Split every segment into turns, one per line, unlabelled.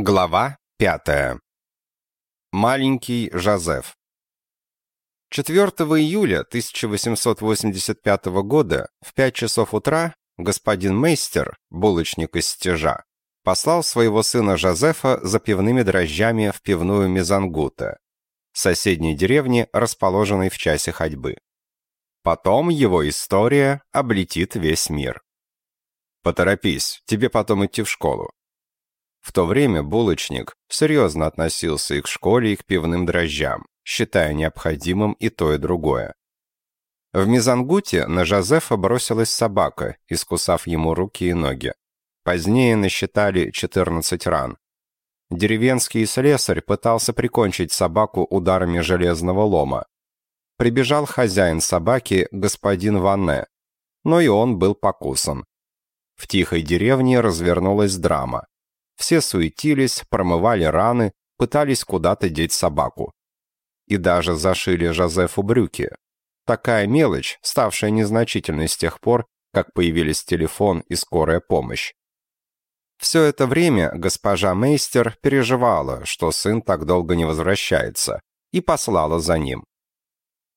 Глава пятая. Маленький Жозеф. 4 июля 1885 года в 5 часов утра господин Мейстер, булочник из стежа, послал своего сына Жозефа за пивными дрожжами в пивную Мизангута, соседней деревне, расположенной в часе ходьбы. Потом его история облетит весь мир. «Поторопись, тебе потом идти в школу. В то время булочник серьезно относился и к школе, и к пивным дрожжам, считая необходимым и то, и другое. В Мизангуте на Жозефа бросилась собака, искусав ему руки и ноги. Позднее насчитали 14 ран. Деревенский слесарь пытался прикончить собаку ударами железного лома. Прибежал хозяин собаки, господин Ванне, но и он был покусан. В тихой деревне развернулась драма. Все суетились, промывали раны, пытались куда-то деть собаку. И даже зашили Жозефу брюки. Такая мелочь, ставшая незначительной с тех пор, как появились телефон и скорая помощь. Все это время госпожа Мейстер переживала, что сын так долго не возвращается, и послала за ним.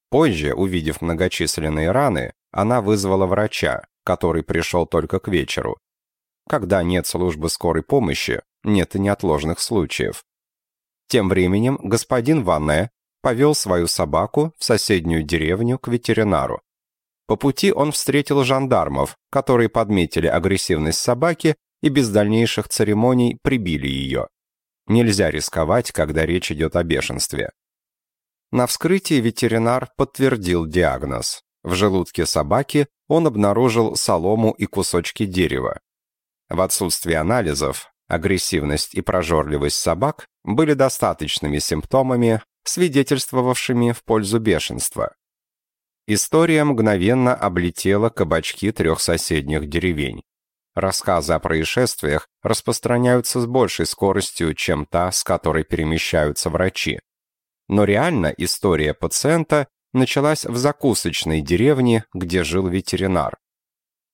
Позже, увидев многочисленные раны, она вызвала врача, который пришел только к вечеру, когда нет службы скорой помощи, нет и неотложных случаев. Тем временем господин Ванне повел свою собаку в соседнюю деревню к ветеринару. По пути он встретил жандармов, которые подметили агрессивность собаки и без дальнейших церемоний прибили ее. Нельзя рисковать, когда речь идет о бешенстве. На вскрытии ветеринар подтвердил диагноз. В желудке собаки он обнаружил солому и кусочки дерева. В отсутствие анализов, агрессивность и прожорливость собак были достаточными симптомами, свидетельствовавшими в пользу бешенства. История мгновенно облетела кабачки трех соседних деревень. Рассказы о происшествиях распространяются с большей скоростью, чем та, с которой перемещаются врачи. Но реально история пациента началась в закусочной деревне, где жил ветеринар.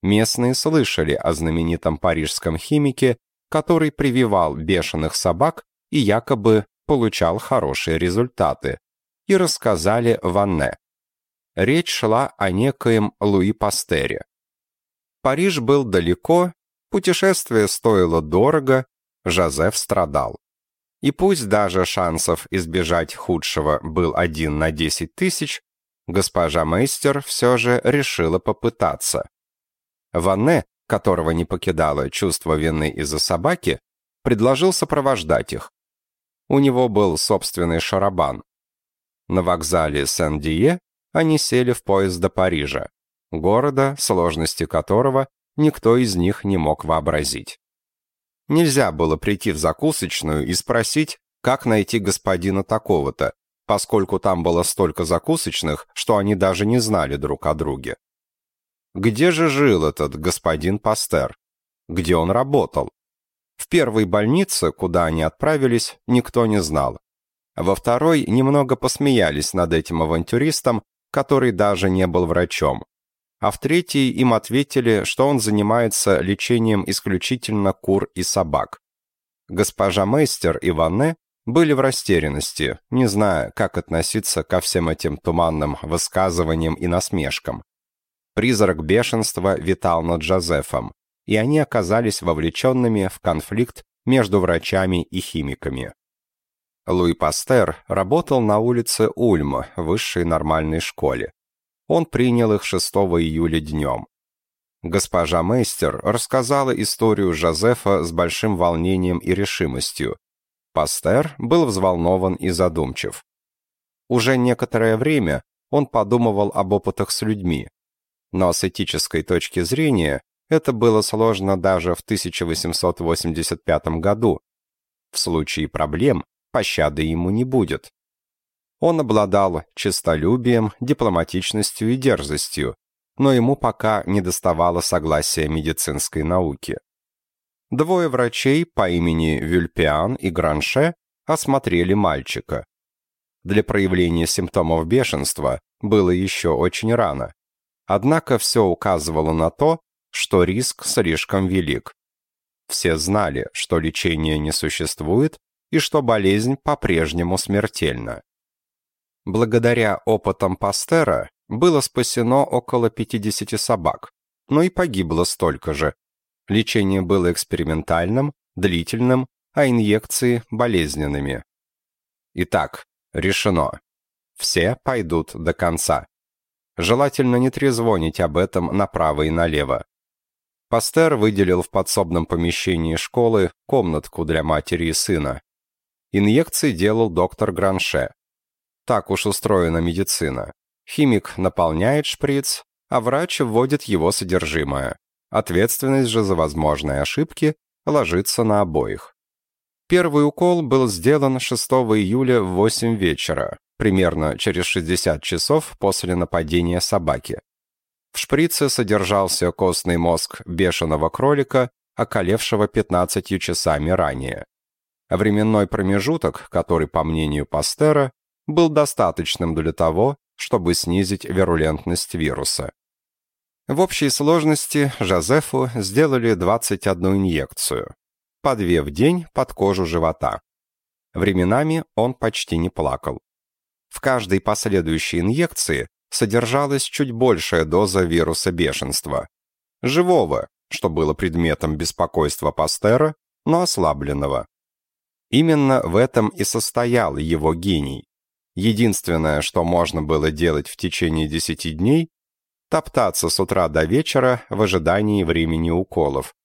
Местные слышали о знаменитом парижском химике, который прививал бешеных собак и якобы получал хорошие результаты, и рассказали Ванне. Речь шла о некоем Луи Пастере. Париж был далеко, путешествие стоило дорого, Жозеф страдал. И пусть даже шансов избежать худшего был один на 10 тысяч, госпожа Мейстер все же решила попытаться. Ванне, которого не покидало чувство вины из-за собаки, предложил сопровождать их. У него был собственный шарабан. На вокзале Сен-Дие они сели в поезд до Парижа, города, сложности которого никто из них не мог вообразить. Нельзя было прийти в закусочную и спросить, как найти господина такого-то, поскольку там было столько закусочных, что они даже не знали друг о друге. Где же жил этот господин Пастер? Где он работал? В первой больнице, куда они отправились, никто не знал. Во второй немного посмеялись над этим авантюристом, который даже не был врачом. А в третьей им ответили, что он занимается лечением исключительно кур и собак. Госпожа Мейстер и Ванне были в растерянности, не зная, как относиться ко всем этим туманным высказываниям и насмешкам. Призрак бешенства витал над Джозефом, и они оказались вовлеченными в конфликт между врачами и химиками. Луи Пастер работал на улице Ульма, высшей нормальной школе. Он принял их 6 июля днем. Госпожа Мейстер рассказала историю Жозефа с большим волнением и решимостью. Пастер был взволнован и задумчив. Уже некоторое время он подумывал об опытах с людьми, но с этической точки зрения это было сложно даже в 1885 году. В случае проблем пощады ему не будет. Он обладал честолюбием, дипломатичностью и дерзостью, но ему пока не доставало согласия медицинской науки. Двое врачей по имени Вюльпиан и Гранше осмотрели мальчика. Для проявления симптомов бешенства было еще очень рано. Однако все указывало на то, что риск слишком велик. Все знали, что лечения не существует и что болезнь по-прежнему смертельна. Благодаря опытам Пастера было спасено около 50 собак, но и погибло столько же. Лечение было экспериментальным, длительным, а инъекции – болезненными. Итак, решено. Все пойдут до конца. Желательно не трезвонить об этом направо и налево. Пастер выделил в подсобном помещении школы комнатку для матери и сына. Инъекции делал доктор Гранше. Так уж устроена медицина. Химик наполняет шприц, а врач вводит его содержимое. Ответственность же за возможные ошибки ложится на обоих. Первый укол был сделан 6 июля в 8 вечера, примерно через 60 часов после нападения собаки. В шприце содержался костный мозг бешеного кролика, околевшего 15 часами ранее. Временной промежуток, который, по мнению Пастера, был достаточным для того, чтобы снизить вирулентность вируса. В общей сложности Жозефу сделали 21 инъекцию, по две в день под кожу живота. Временами он почти не плакал. В каждой последующей инъекции содержалась чуть большая доза вируса бешенства. Живого, что было предметом беспокойства Пастера, но ослабленного. Именно в этом и состоял его гений. Единственное, что можно было делать в течение десяти дней, топтаться с утра до вечера в ожидании времени уколов,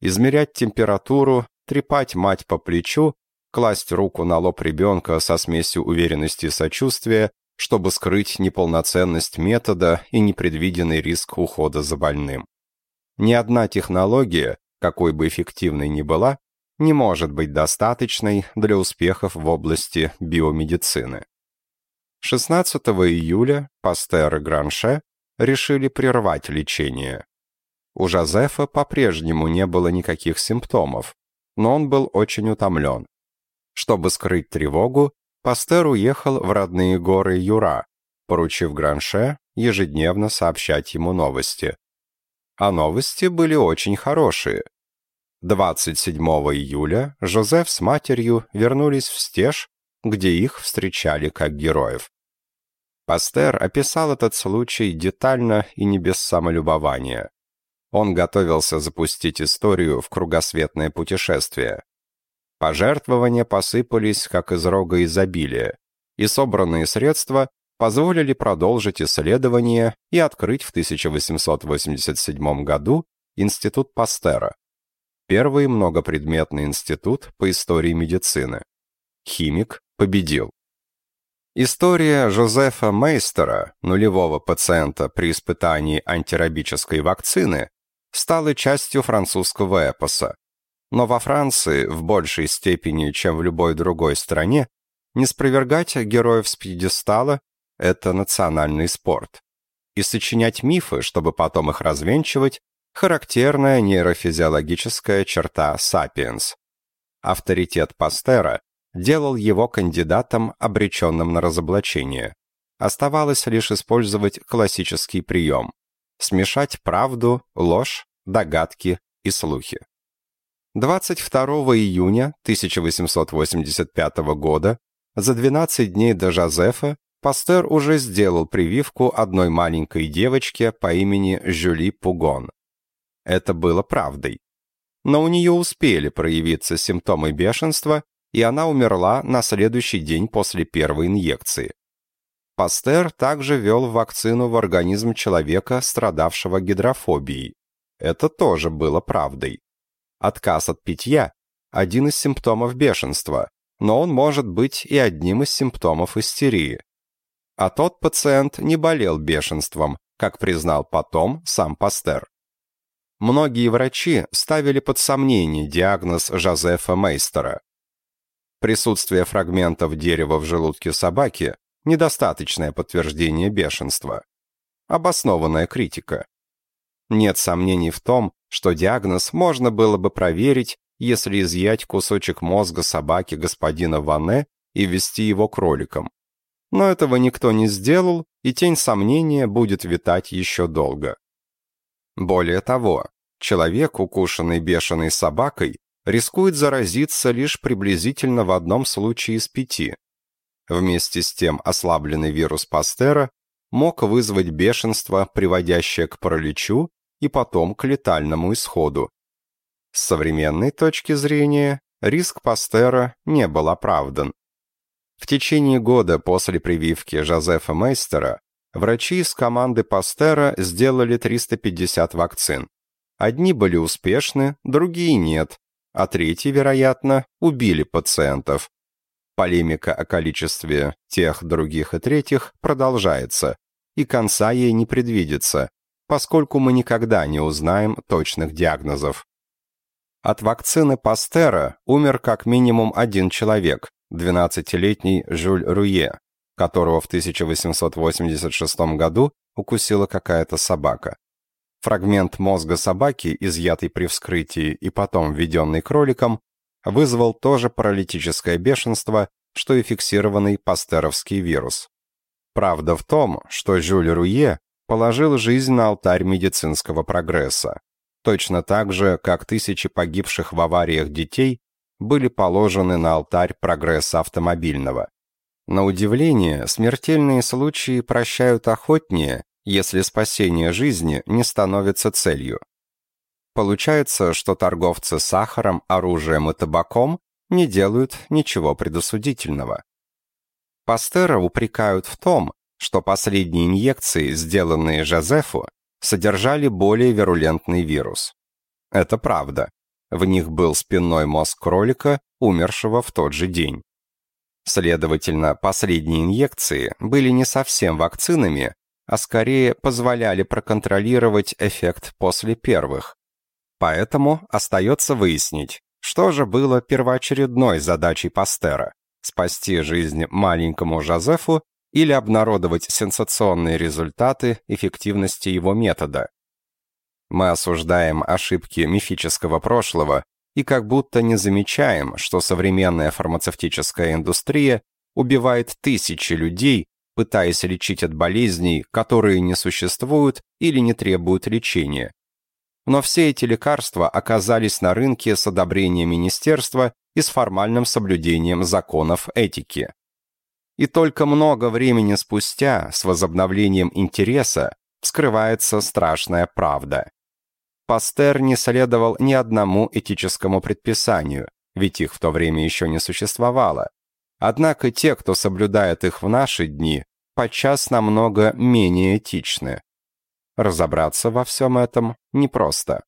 измерять температуру, трепать мать по плечу, класть руку на лоб ребенка со смесью уверенности и сочувствия, чтобы скрыть неполноценность метода и непредвиденный риск ухода за больным. Ни одна технология, какой бы эффективной ни была, не может быть достаточной для успехов в области биомедицины. 16 июля Пастер и Гранше решили прервать лечение. У Жозефа по-прежнему не было никаких симптомов, но он был очень утомлен. Чтобы скрыть тревогу, Пастер уехал в родные горы Юра, поручив Гранше ежедневно сообщать ему новости. А новости были очень хорошие. 27 июля Жозеф с матерью вернулись в Стеж, где их встречали как героев. Пастер описал этот случай детально и не без самолюбования. Он готовился запустить историю в кругосветное путешествие. Пожертвования посыпались, как из рога изобилия, и собранные средства позволили продолжить исследования и открыть в 1887 году Институт Пастера, первый многопредметный институт по истории медицины. Химик победил. История Жозефа Мейстера, нулевого пациента при испытании антирабической вакцины, стала частью французского эпоса. Но во Франции, в большей степени, чем в любой другой стране, не спровергать героев с пьедестала – это национальный спорт. И сочинять мифы, чтобы потом их развенчивать – характерная нейрофизиологическая черта «сапиенс». Авторитет Пастера делал его кандидатом, обреченным на разоблачение. Оставалось лишь использовать классический прием – смешать правду, ложь, догадки и слухи. 22 июня 1885 года, за 12 дней до Жозефа, Пастер уже сделал прививку одной маленькой девочке по имени Жюли Пугон. Это было правдой. Но у нее успели проявиться симптомы бешенства, и она умерла на следующий день после первой инъекции. Пастер также ввел вакцину в организм человека, страдавшего гидрофобией. Это тоже было правдой. Отказ от питья – один из симптомов бешенства, но он может быть и одним из симптомов истерии. А тот пациент не болел бешенством, как признал потом сам Пастер. Многие врачи ставили под сомнение диагноз Жозефа Мейстера. Присутствие фрагментов дерева в желудке собаки – недостаточное подтверждение бешенства. Обоснованная критика. Нет сомнений в том, что диагноз можно было бы проверить, если изъять кусочек мозга собаки господина Ване и ввести его кроликом. Но этого никто не сделал, и тень сомнения будет витать еще долго. Более того, человек, укушенный бешеной собакой, рискует заразиться лишь приблизительно в одном случае из пяти. Вместе с тем ослабленный вирус Пастера мог вызвать бешенство, приводящее к параличу и потом к летальному исходу. С современной точки зрения риск Пастера не был оправдан. В течение года после прививки Жозефа Мейстера врачи из команды Пастера сделали 350 вакцин. Одни были успешны, другие нет, а третьи, вероятно, убили пациентов. Полемика о количестве тех, других и третьих продолжается, и конца ей не предвидится, поскольку мы никогда не узнаем точных диагнозов. От вакцины Пастера умер как минимум один человек, 12-летний Жюль Руе, которого в 1886 году укусила какая-то собака. Фрагмент мозга собаки, изъятый при вскрытии и потом введенный кроликом, вызвал тоже паралитическое бешенство, что и фиксированный пастеровский вирус. Правда в том, что Жюль Руе положил жизнь на алтарь медицинского прогресса. Точно так же, как тысячи погибших в авариях детей были положены на алтарь прогресса автомобильного. На удивление, смертельные случаи прощают охотнее, если спасение жизни не становится целью. Получается, что торговцы сахаром, оружием и табаком не делают ничего предосудительного. Пастера упрекают в том, что последние инъекции, сделанные Жозефу, содержали более вирулентный вирус. Это правда. В них был спинной мозг кролика, умершего в тот же день. Следовательно, последние инъекции были не совсем вакцинами, а скорее позволяли проконтролировать эффект после первых. Поэтому остается выяснить, что же было первоочередной задачей Пастера – спасти жизнь маленькому Жозефу или обнародовать сенсационные результаты эффективности его метода. Мы осуждаем ошибки мифического прошлого и как будто не замечаем, что современная фармацевтическая индустрия убивает тысячи людей пытаясь лечить от болезней, которые не существуют или не требуют лечения. Но все эти лекарства оказались на рынке с одобрением министерства и с формальным соблюдением законов этики. И только много времени спустя, с возобновлением интереса, вскрывается страшная правда. Пастер не следовал ни одному этическому предписанию, ведь их в то время еще не существовало, Однако те, кто соблюдает их в наши дни, подчас намного менее этичны. Разобраться во всем этом непросто.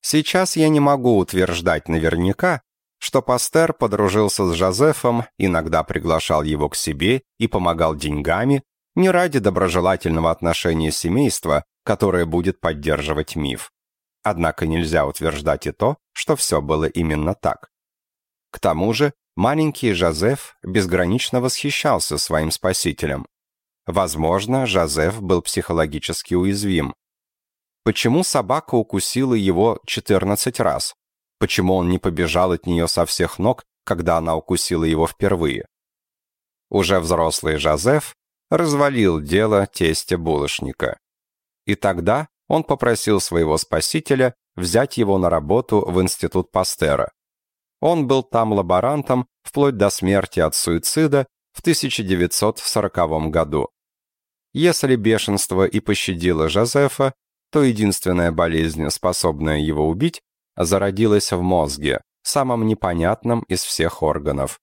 Сейчас я не могу утверждать наверняка, что Пастер подружился с Жозефом, иногда приглашал его к себе и помогал деньгами, не ради доброжелательного отношения семейства, которое будет поддерживать миф. Однако нельзя утверждать и то, что все было именно так. К тому же, Маленький Жозеф безгранично восхищался своим спасителем. Возможно, Жозеф был психологически уязвим. Почему собака укусила его 14 раз? Почему он не побежал от нее со всех ног, когда она укусила его впервые? Уже взрослый Жозеф развалил дело тестя булочника. И тогда он попросил своего спасителя взять его на работу в институт Пастера. Он был там лаборантом вплоть до смерти от суицида в 1940 году. Если бешенство и пощадило Жозефа, то единственная болезнь, способная его убить, зародилась в мозге, самом непонятном из всех органов.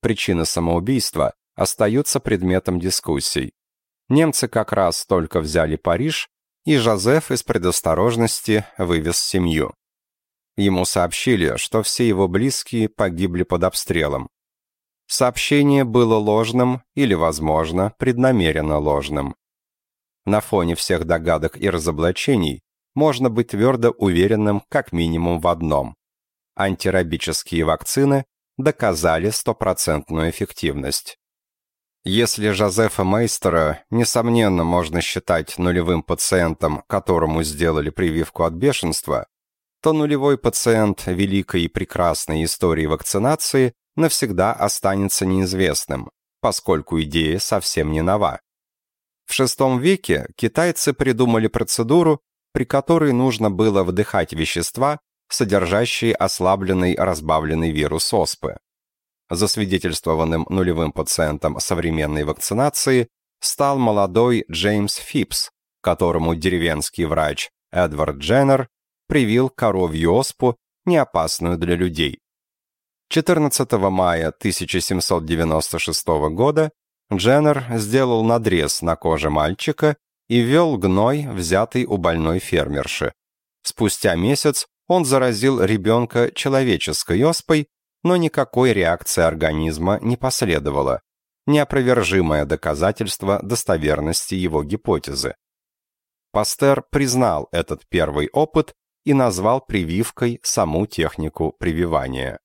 Причины самоубийства остаются предметом дискуссий. Немцы как раз только взяли Париж, и Жозеф из предосторожности вывез семью. Ему сообщили, что все его близкие погибли под обстрелом. Сообщение было ложным или, возможно, преднамеренно ложным. На фоне всех догадок и разоблачений можно быть твердо уверенным как минимум в одном. Антирабические вакцины доказали стопроцентную эффективность. Если Жозефа Мейстера, несомненно, можно считать нулевым пациентом, которому сделали прививку от бешенства, то нулевой пациент великой и прекрасной истории вакцинации навсегда останется неизвестным, поскольку идея совсем не нова. В VI веке китайцы придумали процедуру, при которой нужно было вдыхать вещества, содержащие ослабленный разбавленный вирус оспы. Засвидетельствованным нулевым пациентом современной вакцинации стал молодой Джеймс Фипс, которому деревенский врач Эдвард Дженнер привил коровью оспу, не опасную для людей. 14 мая 1796 года Дженнер сделал надрез на коже мальчика и ввел гной, взятый у больной фермерши. Спустя месяц он заразил ребенка человеческой оспой, но никакой реакции организма не последовало. Неопровержимое доказательство достоверности его гипотезы. Пастер признал этот первый опыт и назвал прививкой саму технику прививания.